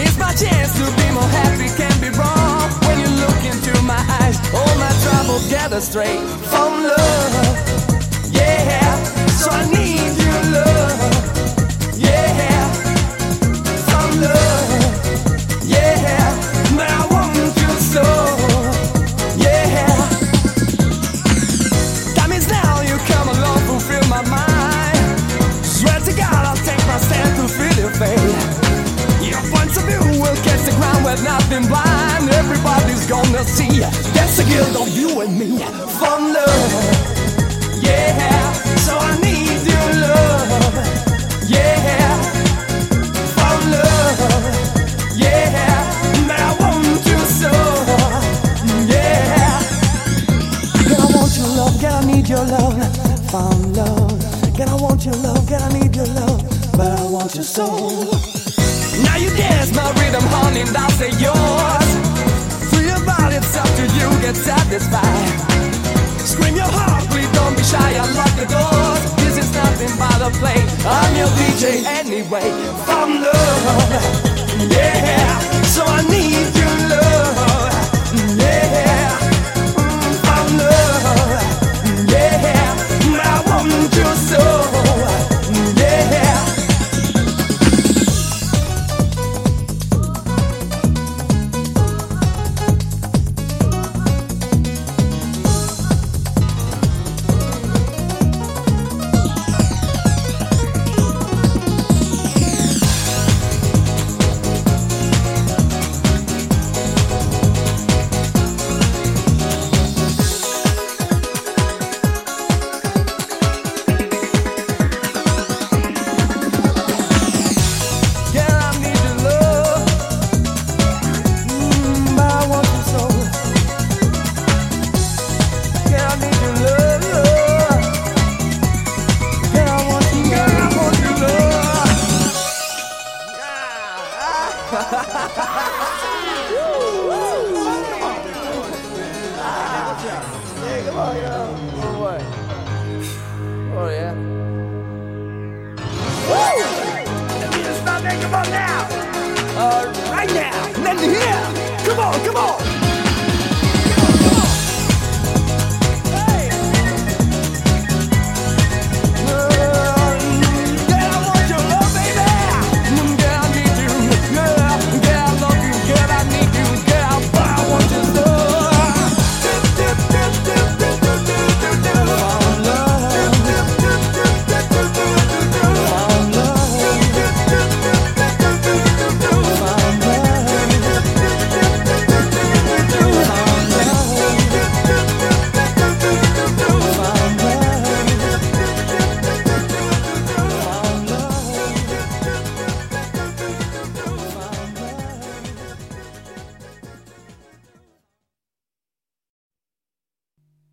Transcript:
It's my chance to be more happy, gather straight from love. Gonna see that's a guild of you and me from love. Yeah, so I need your love. Yeah, from love. Yeah, but I want you so. Yeah. Girl, I want your love, girl, I need your love. Found love. Girl, I want your love, girl, I need your love. But I want your soul. Now you dance my rhythm, honey, I'll yours. Satisfied. Scream your heart, please don't be shy, unlock the doors. This is nothing but a play. I'm your DJ anyway. From love, yeah. So I need Oh yeah. Oh yeah. Let me just stop there. Come on now. Uh, right now. Hear. Come on, come on.